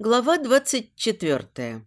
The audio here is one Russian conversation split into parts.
Глава двадцать четвертая.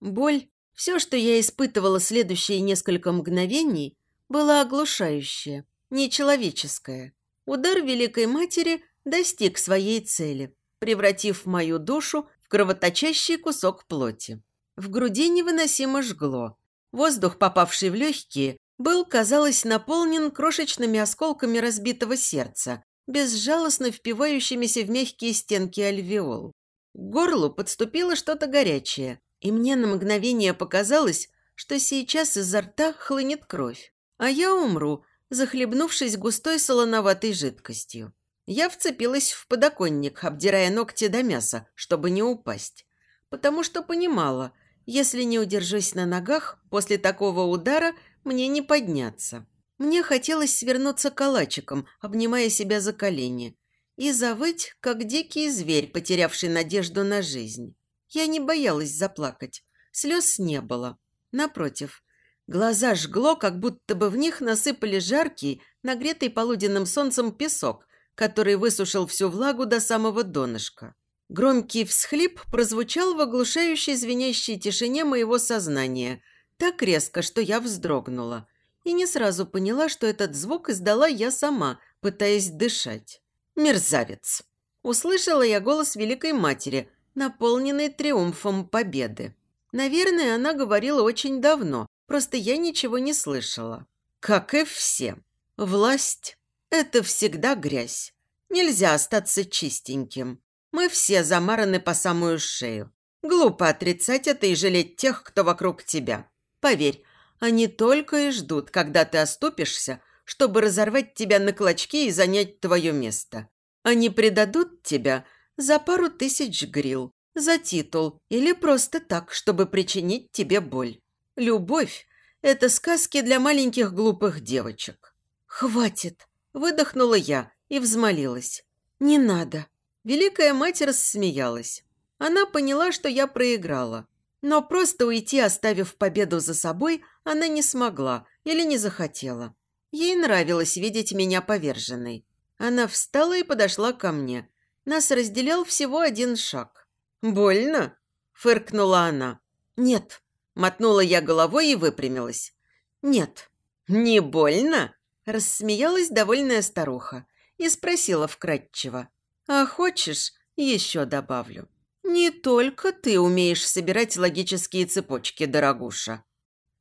Боль, все, что я испытывала следующие несколько мгновений, было оглушающее, нечеловеческое. Удар Великой Матери достиг своей цели, превратив мою душу в кровоточащий кусок плоти. В груди невыносимо жгло. Воздух, попавший в легкие, был, казалось, наполнен крошечными осколками разбитого сердца, безжалостно впивающимися в мягкие стенки альвеол. К горлу подступило что-то горячее, и мне на мгновение показалось, что сейчас изо рта хлынет кровь, а я умру, захлебнувшись густой солоноватой жидкостью. Я вцепилась в подоконник, обдирая ногти до мяса, чтобы не упасть, потому что понимала, если не удержусь на ногах, после такого удара мне не подняться. Мне хотелось свернуться калачиком, обнимая себя за колени, и завыть, как дикий зверь, потерявший надежду на жизнь. Я не боялась заплакать, слез не было. Напротив, глаза жгло, как будто бы в них насыпали жаркий, нагретый полуденным солнцем песок, который высушил всю влагу до самого донышка. Громкий всхлип прозвучал в оглушающей звенящей тишине моего сознания, так резко, что я вздрогнула, и не сразу поняла, что этот звук издала я сама, пытаясь дышать. «Мерзавец!» Услышала я голос Великой Матери, наполненный триумфом победы. Наверное, она говорила очень давно, просто я ничего не слышала. Как и все. Власть – это всегда грязь. Нельзя остаться чистеньким. Мы все замараны по самую шею. Глупо отрицать это и жалеть тех, кто вокруг тебя. Поверь, они только и ждут, когда ты оступишься – чтобы разорвать тебя на клочки и занять твое место. Они предадут тебя за пару тысяч грил, за титул или просто так, чтобы причинить тебе боль. Любовь – это сказки для маленьких глупых девочек. «Хватит!» – выдохнула я и взмолилась. «Не надо!» Великая мать рассмеялась. Она поняла, что я проиграла. Но просто уйти, оставив победу за собой, она не смогла или не захотела. Ей нравилось видеть меня поверженной. Она встала и подошла ко мне. Нас разделял всего один шаг. «Больно?» – фыркнула она. «Нет». Мотнула я головой и выпрямилась. «Нет». «Не больно?» – рассмеялась довольная старуха и спросила вкратчиво. «А хочешь, еще добавлю?» «Не только ты умеешь собирать логические цепочки, дорогуша.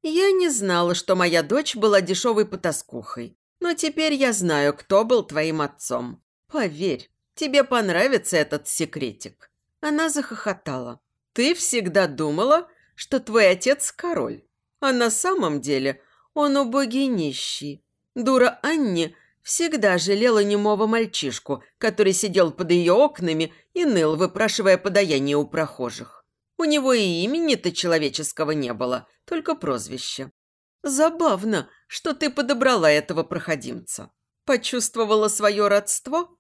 Я не знала, что моя дочь была дешевой потаскухой. Но теперь я знаю, кто был твоим отцом. Поверь, тебе понравится этот секретик». Она захохотала. «Ты всегда думала, что твой отец король. А на самом деле он убогий нищий. Дура Анни всегда жалела немого мальчишку, который сидел под ее окнами и ныл, выпрашивая подаяние у прохожих. У него и имени-то человеческого не было, только прозвище. Забавно, что ты подобрала этого проходимца. Почувствовала свое родство?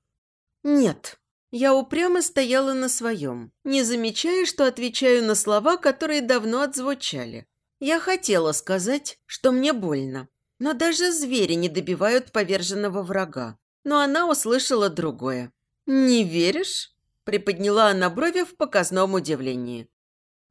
Нет. Я упрямо стояла на своем, не замечая, что отвечаю на слова, которые давно отзвучали. Я хотела сказать, что мне больно, но даже звери не добивают поверженного врага. Но она услышала другое. «Не веришь?» – приподняла она брови в показном удивлении.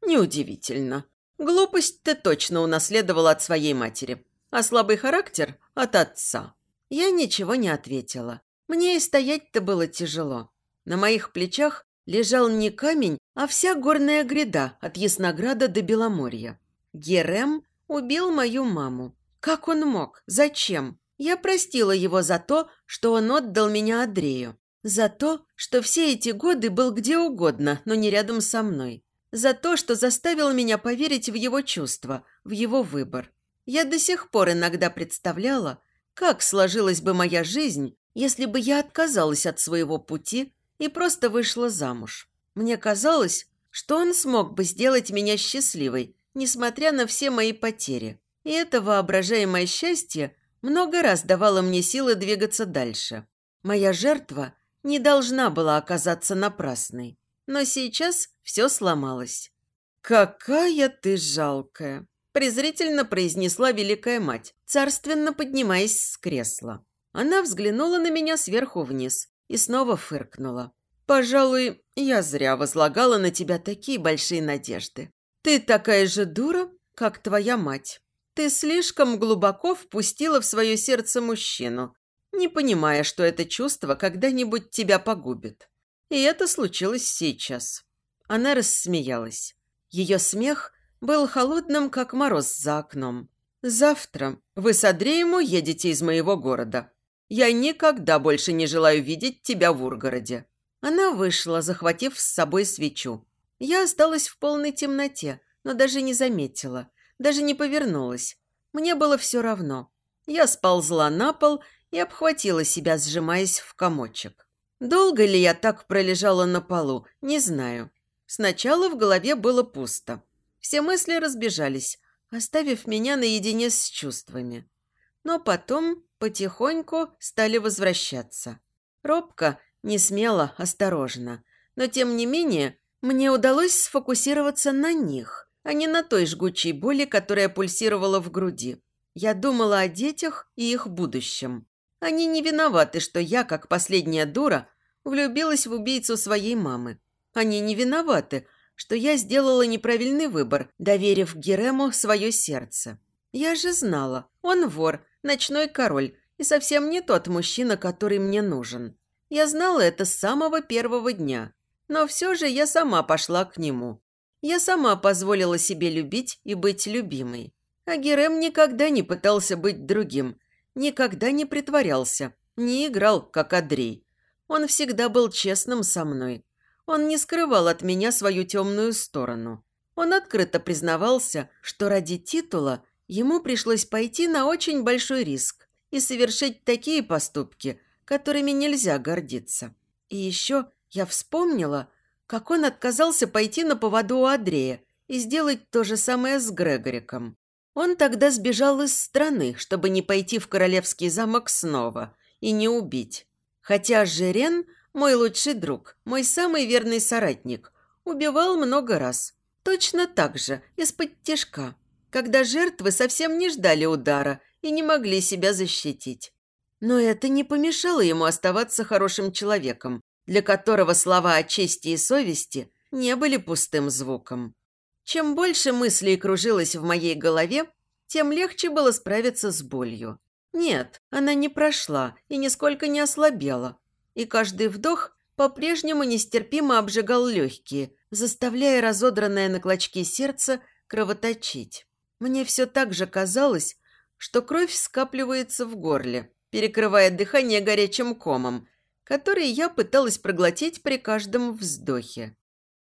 Неудивительно. Глупость ты точно унаследовала от своей матери, а слабый характер – от отца. Я ничего не ответила. Мне и стоять-то было тяжело. На моих плечах лежал не камень, а вся горная гряда от Яснограда до Беломорья. Герем убил мою маму. Как он мог? Зачем? Я простила его за то, что он отдал меня Андрею. За то, что все эти годы был где угодно, но не рядом со мной. За то, что заставил меня поверить в его чувства, в его выбор. Я до сих пор иногда представляла, как сложилась бы моя жизнь, если бы я отказалась от своего пути и просто вышла замуж. Мне казалось, что он смог бы сделать меня счастливой, несмотря на все мои потери. И это воображаемое счастье много раз давало мне силы двигаться дальше. Моя жертва не должна была оказаться напрасной. Но сейчас все сломалось. «Какая ты жалкая!» – презрительно произнесла Великая Мать, царственно поднимаясь с кресла. Она взглянула на меня сверху вниз и снова фыркнула. Пожалуй, я зря возлагала на тебя такие большие надежды. Ты такая же дура, как твоя мать. Ты слишком глубоко впустила в свое сердце мужчину, не понимая, что это чувство когда-нибудь тебя погубит. И это случилось сейчас. Она рассмеялась. Ее смех был холодным, как мороз за окном. «Завтра вы с Андреем уедете из моего города. Я никогда больше не желаю видеть тебя в Ургороде. Она вышла, захватив с собой свечу. Я осталась в полной темноте, но даже не заметила, даже не повернулась. Мне было все равно. Я сползла на пол и обхватила себя, сжимаясь в комочек. Долго ли я так пролежала на полу, не знаю. Сначала в голове было пусто. Все мысли разбежались, оставив меня наедине с чувствами. Но потом потихоньку стали возвращаться. Робко не смело, осторожно. Но, тем не менее, мне удалось сфокусироваться на них, а не на той жгучей боли, которая пульсировала в груди. Я думала о детях и их будущем. Они не виноваты, что я, как последняя дура, влюбилась в убийцу своей мамы. Они не виноваты, что я сделала неправильный выбор, доверив Герему свое сердце. Я же знала, он вор, ночной король и совсем не тот мужчина, который мне нужен. Я знала это с самого первого дня. Но все же я сама пошла к нему. Я сама позволила себе любить и быть любимой. А Герем никогда не пытался быть другим, никогда не притворялся, не играл, как Андрей. Он всегда был честным со мной. Он не скрывал от меня свою темную сторону. Он открыто признавался, что ради титула ему пришлось пойти на очень большой риск и совершить такие поступки – которыми нельзя гордиться. И еще я вспомнила, как он отказался пойти на поводу у Андрея и сделать то же самое с Грегориком. Он тогда сбежал из страны, чтобы не пойти в королевский замок снова и не убить. Хотя Жерен, мой лучший друг, мой самый верный соратник, убивал много раз. Точно так же, из-под тяжка, когда жертвы совсем не ждали удара и не могли себя защитить. Но это не помешало ему оставаться хорошим человеком, для которого слова о чести и совести не были пустым звуком. Чем больше мыслей кружилось в моей голове, тем легче было справиться с болью. Нет, она не прошла и нисколько не ослабела. И каждый вдох по-прежнему нестерпимо обжигал легкие, заставляя разодранное на клочки сердце кровоточить. Мне все так же казалось, что кровь скапливается в горле, перекрывая дыхание горячим комом, который я пыталась проглотить при каждом вздохе.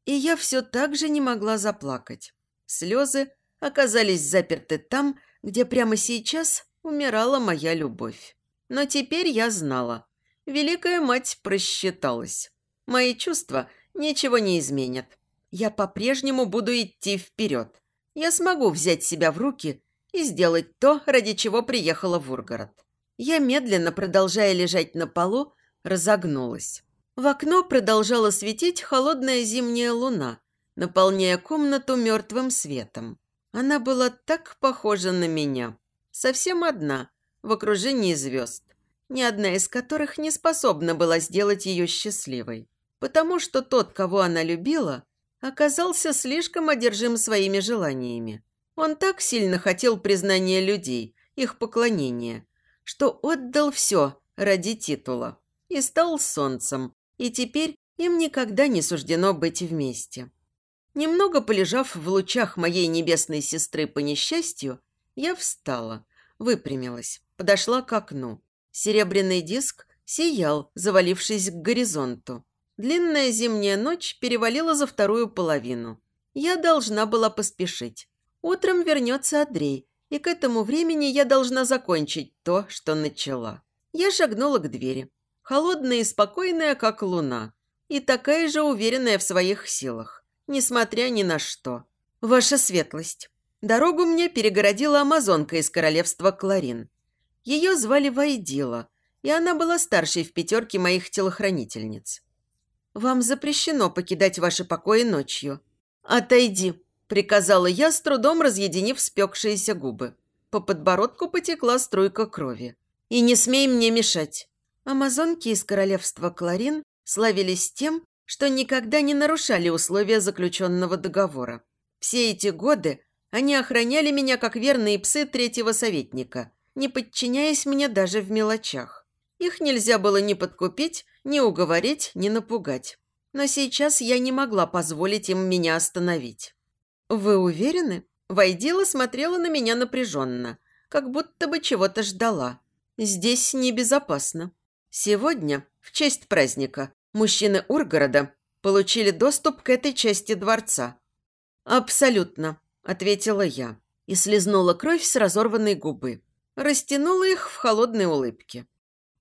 И я все так же не могла заплакать. Слезы оказались заперты там, где прямо сейчас умирала моя любовь. Но теперь я знала. Великая мать просчиталась. Мои чувства ничего не изменят. Я по-прежнему буду идти вперед. Я смогу взять себя в руки и сделать то, ради чего приехала в Ургород. Я, медленно продолжая лежать на полу, разогнулась. В окно продолжала светить холодная зимняя луна, наполняя комнату мертвым светом. Она была так похожа на меня. Совсем одна, в окружении звезд, ни одна из которых не способна была сделать ее счастливой. Потому что тот, кого она любила, оказался слишком одержим своими желаниями. Он так сильно хотел признания людей, их поклонения – что отдал все ради титула и стал солнцем, и теперь им никогда не суждено быть вместе. Немного полежав в лучах моей небесной сестры по несчастью, я встала, выпрямилась, подошла к окну. Серебряный диск сиял, завалившись к горизонту. Длинная зимняя ночь перевалила за вторую половину. Я должна была поспешить. Утром вернется Андрей, и к этому времени я должна закончить то, что начала. Я шагнула к двери. Холодная и спокойная, как луна. И такая же уверенная в своих силах. Несмотря ни на что. Ваша светлость. Дорогу мне перегородила амазонка из королевства Кларин. Ее звали Вайдила, и она была старшей в пятерке моих телохранительниц. «Вам запрещено покидать ваши покои ночью. Отойди», приказала я, с трудом разъединив спекшиеся губы. По подбородку потекла струйка крови. «И не смей мне мешать!» Амазонки из королевства Кларин славились тем, что никогда не нарушали условия заключенного договора. Все эти годы они охраняли меня как верные псы третьего советника, не подчиняясь мне даже в мелочах. Их нельзя было ни подкупить, ни уговорить, ни напугать. Но сейчас я не могла позволить им меня остановить. «Вы уверены?» Войдила смотрела на меня напряженно, как будто бы чего-то ждала. «Здесь небезопасно. Сегодня, в честь праздника, мужчины Ургорода получили доступ к этой части дворца». «Абсолютно», – ответила я и слезнула кровь с разорванной губы. Растянула их в холодной улыбке.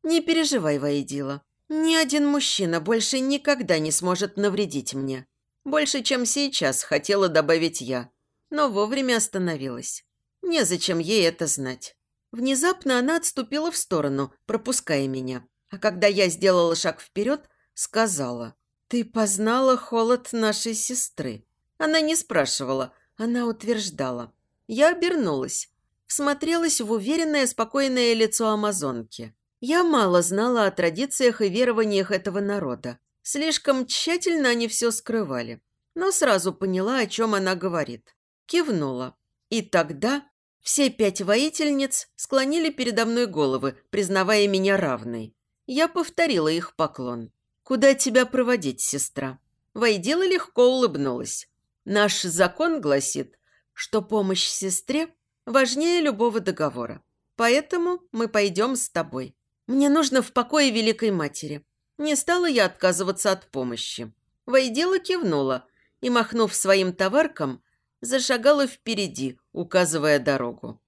«Не переживай, Воедила. Ни один мужчина больше никогда не сможет навредить мне. Больше, чем сейчас, хотела добавить я но вовремя остановилась. Незачем ей это знать. Внезапно она отступила в сторону, пропуская меня. А когда я сделала шаг вперед, сказала, «Ты познала холод нашей сестры». Она не спрашивала, она утверждала. Я обернулась, всмотрелась в уверенное, спокойное лицо амазонки. Я мало знала о традициях и верованиях этого народа. Слишком тщательно они все скрывали. Но сразу поняла, о чем она говорит кивнула. И тогда все пять воительниц склонили передо мной головы, признавая меня равной. Я повторила их поклон. «Куда тебя проводить, сестра?» Войдила легко улыбнулась. «Наш закон гласит, что помощь сестре важнее любого договора. Поэтому мы пойдем с тобой. Мне нужно в покое Великой Матери». Не стала я отказываться от помощи. Войдила кивнула и, махнув своим товарком, зашагала впереди, указывая дорогу.